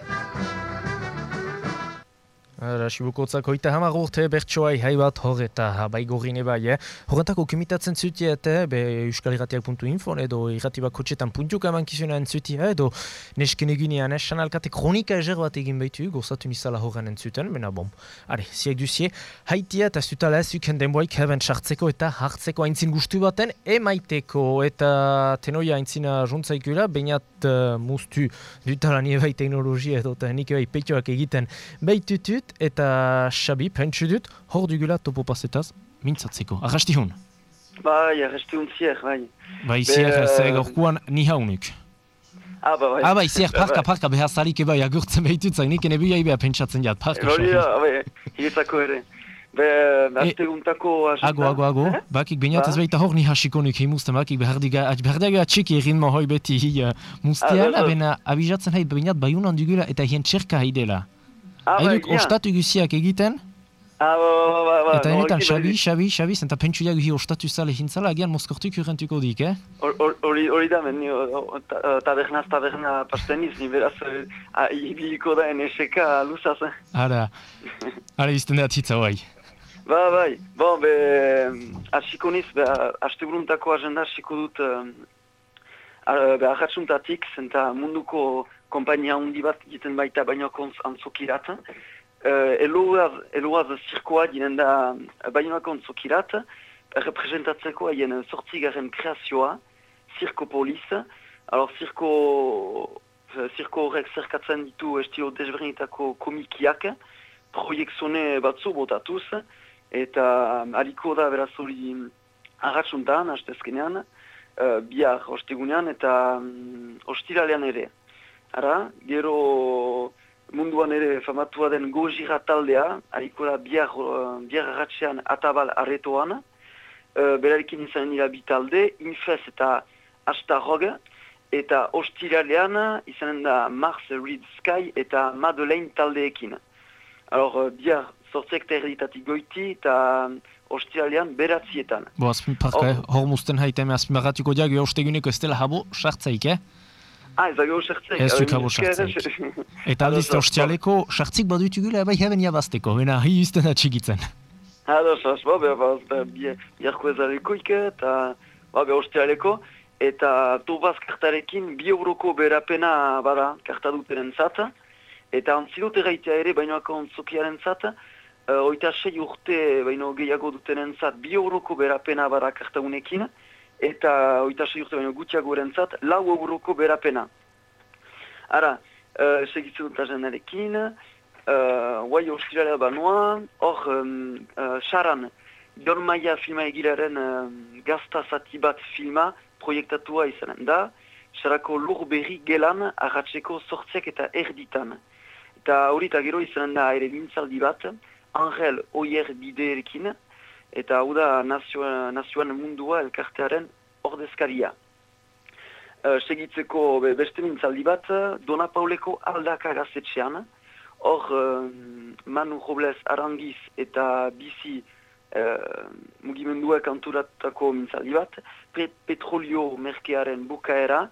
Ara, sibukotzak hoita hamar urte bertsoai hai bat hor eta bai gorrin ebai, eh? Horrentako kumitatzen zutiet, eh? be euskaliratiak.info edo irrati bak kotxetan puntuka emankizuna entzuti, eh? edo nesken eginean, eh? Sanalkate kronika ezer bat egin baitu, gozatu nizala horren entzuten, bena bom. Are, ziek duzie, haitia eta zutala ez zuken denboik heben sartzeko eta hartzeko aintzin gustu baten emaiteko eta tenoia aintzina jontzaikula, bainat uh, mustu dutala nire bai teknologia edo nik bai petioak egiten baitutut eta Xabi pentsu dut hor dugula topo pasetaz mintzatzeko. Arrasti hon? Bai, arresti untziek, bai. Bai, Be- zier, ze gaurkoan ni haunuk. Ah, ba, bai. Ah, bai, zier, (laughs) parka, Bai. parka, behar zalik eba agurtzen behitutzak, nik ene biai beha pentsatzen jat, parka, Hori da, bai, hiretako ere. Be, azte guntako agenda. Ago, ago, ago, bakik bainat ez Ba. baita hor ni hasiko nuk himusten, bakik behar diga, behar diga atxiki ritmo hoi beti hi uh, mustian, Ah, abena abizatzen hai bainat baiunan dugula eta hien txerka haidela. Ah, bai, ja. ostatu guziak egiten, Ah, ba, ba, ba, ba. eta enetan hori- Xabi, Xabi, Xabi, zenta pentsu jagu hi ostatu zale hintzala, agian mozkortuk urrentuko dik, eh? hor- hor- Hori da, ta- tabernaz, taberna pasteniz, ni beraz, eh, ah, ibiliko da eneseka luzaz, eh. Ara, (laughs) ara izten da hitza bai. Ba, bai, bon, be, hasiko niz, be, aste buruntako agenda hasiko dut, um, Be, Arratsuntatik, zenta munduko kompainia handi bat egiten baita bainoako antzokirat. Uh, eloaz, eloaz zirkoa ginen da bainoako antzokirat, representatzeko haien sortzigaren kreazioa, Zirkopolis. Alors, zirko, eh, zirko horrek zerkatzen ditu estilo desberdinetako komikiak, proiekzone batzu botatuz, eta aliko da beraz hori arratsuntan, hastezkenean, uh, bihar ostegunean eta um, ostiralean ere. Ara, gero munduan ere famatua den gojira taldea, aliko da bihar, uh, bihar atabal aretoan, uh, berarekin izan dira bi talde, Infes eta Astarog, eta ostiralean izanen da Mars Reed Sky eta Madeleine taldeekin. Alors, uh, bihar sortzek goiti eta ostiralean beratzietan. Bo, azpin parka, eh? hor musten haiteme azpimarratuko diago osteguneko ez dela habo sartzaik, eh? Ah, ez dago sartzek. Ez duk habo sartzaik. (laughs) Eta aldiz da ostialeko sartzik badutugula bai haben jabazteko, bena hi izten da txikitzen. Ados, az, ba, be, ba, bi- biharko ezareko ike, eta, ba, be, ostealeko, eta tobaz kartarekin bi euroko berapena bada karta dutenen zat, eta antzilote gaitea ere, bainoako ontzokiaren zat, uh, oita sei urte baino gehiago dutenen zat, bi euroko berapena bada karta unekin, eta oita sei urte baino gutxiago zat, lau euroko berapena. Ara, uh, segitzen dut azenarekin, uh, guai ostiralea banoa, hor, um, uh, Saran, Jon Maia filma egilaren um, gazta zati bat filma proiektatua izanen da, Sarako lur berri gelan arratseko sortziak eta erditan. Eta hori eta gero izanen da ere mintzaldi bat, Angel Oier bideerekin, eta hau da nazioa, nazioan mundua elkartearen ordezkaria. Uh, segitzeko be, beste mintzaldi bat, Dona Pauleko aldaka gaztetxean, hor uh, Manu Robles Arangiz eta bizi uh, mugimenduak anturatako mintzaldi bat, pe petrolio merkearen bukaera,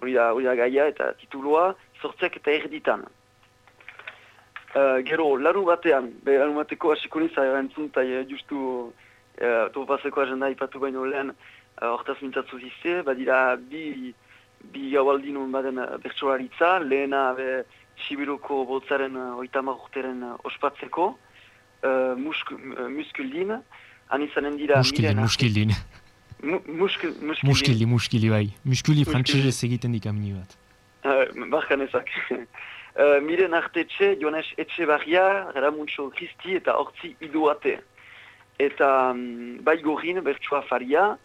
hori da, hori da gaia eta tituloa, sortzek eta erditan. Uh, gero, laru batean, be, laru bateko hasiko niza entzun, eta eh, justu uh, topazeko agenda ipatu baino lehen, hortaz mintzatzu zizte, badira bi, bi gaualdin hon baden bertsolaritza, lehena be, Sibiroko botzaren uh, oitama urteren ospatzeko, uh, musk, uh, muskuldin, han izanen dira... Muskildin, muskildin. (laughs) Mu, muskil, muskildin. Muskili, muskili bai. Muskili frantsesez egiten dikamini bat. Uh, Barkanezak. (laughs) uh, miren artetxe, Jones Etxebarria, Ramuntxo Kristi eta Hortzi Iduate. Eta um, bai bertsua faria,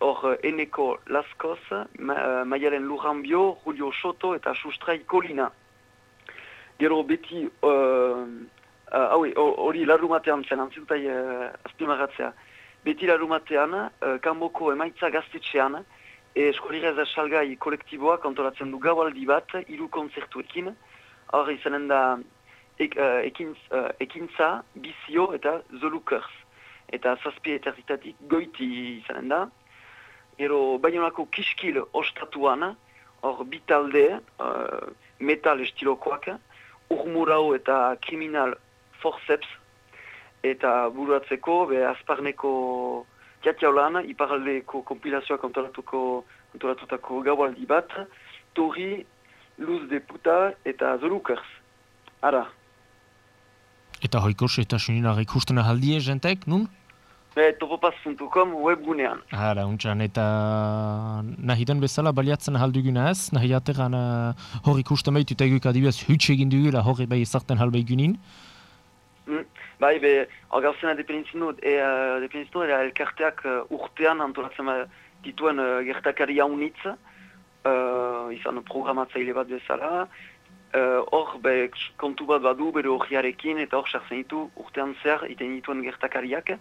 hor uh, Eneko Laskoz, ma, uh, Maialen Lurambio, Julio Soto eta Sustrai Kolina. Gero beti, uh, uh, hau, hori larrumatean zen, antzintai uh, azpimarratzea. Beti larrumatean, uh, kanboko emaitza gaztetxean, e, eskolirez salgai kolektiboak antolatzen du gaualdi bat, hiru konzertuekin, hor izanen da ek, uh, ekintz, uh, ekintza, bizio eta zolukers. Eta zazpi eternitatik goiti izanen da. Gero baionako kiskil ostatuan, hor bitalde, uh, metal estilokoak, urmurau eta kriminal forceps, eta buruatzeko, be azparneko jatiaulan, iparaldeko kompilazioak antolatutako gaualdi bat, Tori, Luz de Puta eta Zolukers. Ara. Eta hoikos eta suninara ikusten ahaldie jentek, nun? Be, topopaz.com webgunean. Hala, untxan, eta nahidan bezala baliatzen ahalduguna ez, nahi ateran uh, hor ikusten behitu eta eguk adibidez hutsa egin dugula horri bai ezarten halba egunin. Mm. Bai, be, hor gauzena dependitzen dut, e, uh, dependitzen dut, elkarteak uh, urtean antolatzen ba- dituen uh, gertakari haunitz, uh, izan programatzaile bat bezala, uh, hor be, kontu bat badu bere horriarekin eta hor sartzen ditu urtean zer iten dituen gertakariak,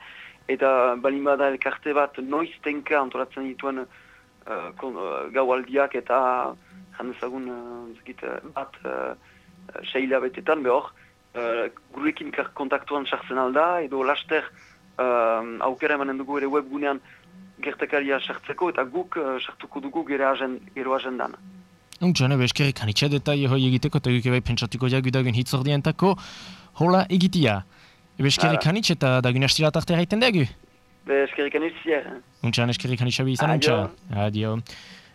eta balin bada elkarte bat noiz tenka antolatzen dituen uh, kon, uh, gaualdiak eta jandezagun uh, uh, bat uh, uh, seila betetan behor, uh, gurekin kontaktuan sartzen alda, edo laster uh, aukera emanen dugu ere webgunean gertakaria sartzeko, eta guk uh, sartuko dugu gero, agen, gero agendan. Untxan, ebe eskerrik hanitxe detai hoi egiteko eta eguk bai pentsatuko jagu dagen hitzordientako, hola egitia. Ebe eskerrik hanitxe eta dagun astira tarte haiten dugu. Be, eskerrik zier. Untxan, eskerrik hanitxe izan Adio. Adio.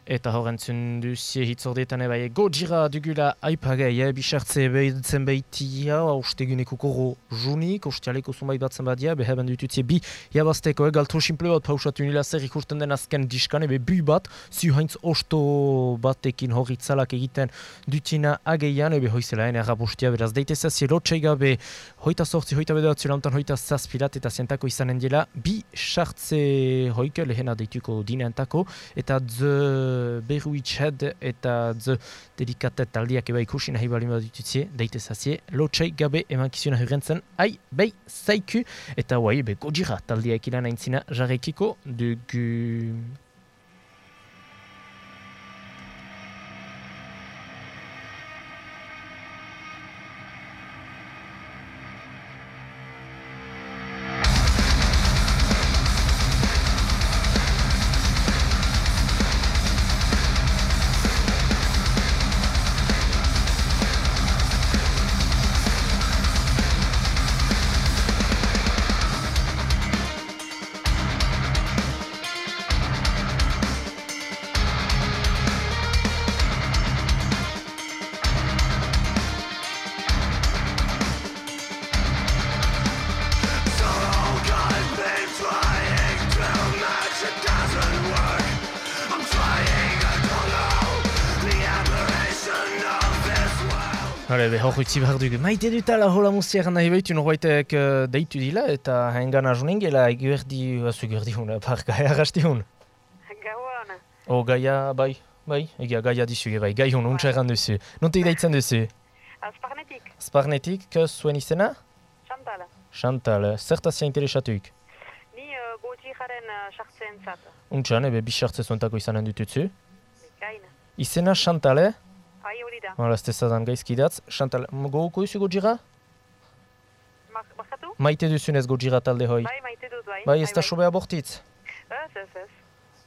Eta horrentzun duzie hitzordietan ebai Gojira dugula aipagai, eh? bisartze behitzen behitia, austeguneko koro junik, ostialeko zumbait batzen badia, beheben dututzie bi jabazteko, eh? galtro simple bat pausatu nila zer ikusten den azken diskan, ebe bi bat, ziuhaintz osto batekin horritzalak egiten dutina ageian, ebe hoizela ene arrabostia, beraz deitezazie lotxei gabe, hoita sortzi, hoita bedatzi lantan, hoita zazpilat eta zientako izanen dela, bi sartze hoik lehena deituko dinentako, eta z Beruitxed eta z dedikatet taldiak eba ikusi nahi bali bat ditutzie, daite zazie, lotxai gabe emankizuna hurrentzen, ai, bai, zaiku, eta guai, be Gojira taldiak ilan aintzina jarrekiko dugu... Be, hor utzi behar dugu. Maite dutala hola muziak nahi behitu norbaitek uh, deitu dila eta hengan ajunen gela eguerdi, azu eguerdi hun, (laughs) par gaia rasti hun. Gauan. O gaia, bai, bai, egia gaia dizu, bai, gai hun, untsa erran duzu. Nontek deitzen duzu? Azparnetik. Sparnetik, kez zuen izena? Chantal. Chantal, zertazia interesatuik. Ni uh, gojiraren uh, sartzen zat. Untsan, ebe bisartze zuentako izanen dututzu. Gain. Izena Chantal, eh? Bai, hori da. Hala, ez tezadan gaizki datz. Chantal, gogoko duzu gojira? Mak- Bakatu? Maite duzunez gojira talde hoi. Bai, maite dut, bai. Bai, ez da sobea bortitz. Ez, ez, ez.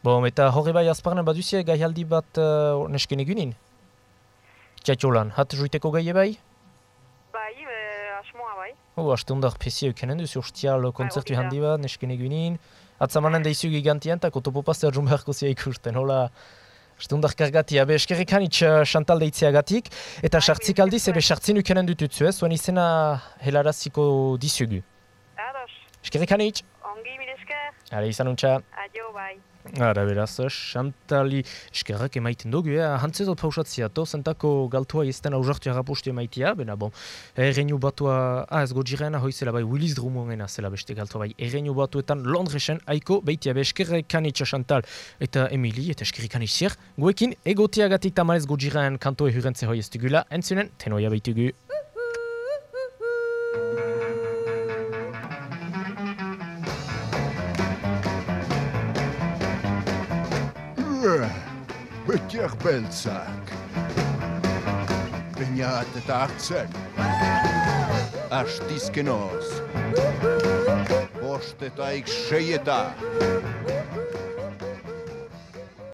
Bon, eta horre bai azparnen baduzie gaialdi bat uh, nesken egunin? Txatxolan, hat juiteko gai bai? Bai, e, asmoa, bai. Oh, aste hundar pesia eukenen kontzertu hori da. handi bat, nesken egunin. Atzamanen daizu gigantian, eta kotopopaztea jun beharko zia ikusten, hola... Hundar kargatia, be eskerrik hanitz uh, Chantal deitzeagatik, eta sartzik aldiz, ebe sartzin ukenen dututzu, ez? Zuen izena helaraziko dizugu. Ados. Eskerrik hanitz! Ongi, mil esker. Hale, izan untxa. Adio, bai. Ara, beraz, Chantali eskerrak emaiten dugu, eh? hantzezot pausatzia, to, zentako galtua izten auzartu harrapostu emaitia, bena, bon, erreinu batua, ah, ez gojirena hoizela bai, Willis Drummondena zela beste galtua bai, erreinu batuetan Londresen aiko, beitia, be eskerrak anitza Chantal eta Emili, eta eskerrik anitzier, guekin, egotiagatik tamalez gojiren kantoe hurrentze hoi ez dugula, entzunen, tenoia beitugu. Betiak beltzak. Peinat eta hartzen. Astizkenoz. Bost eta ik sei eta.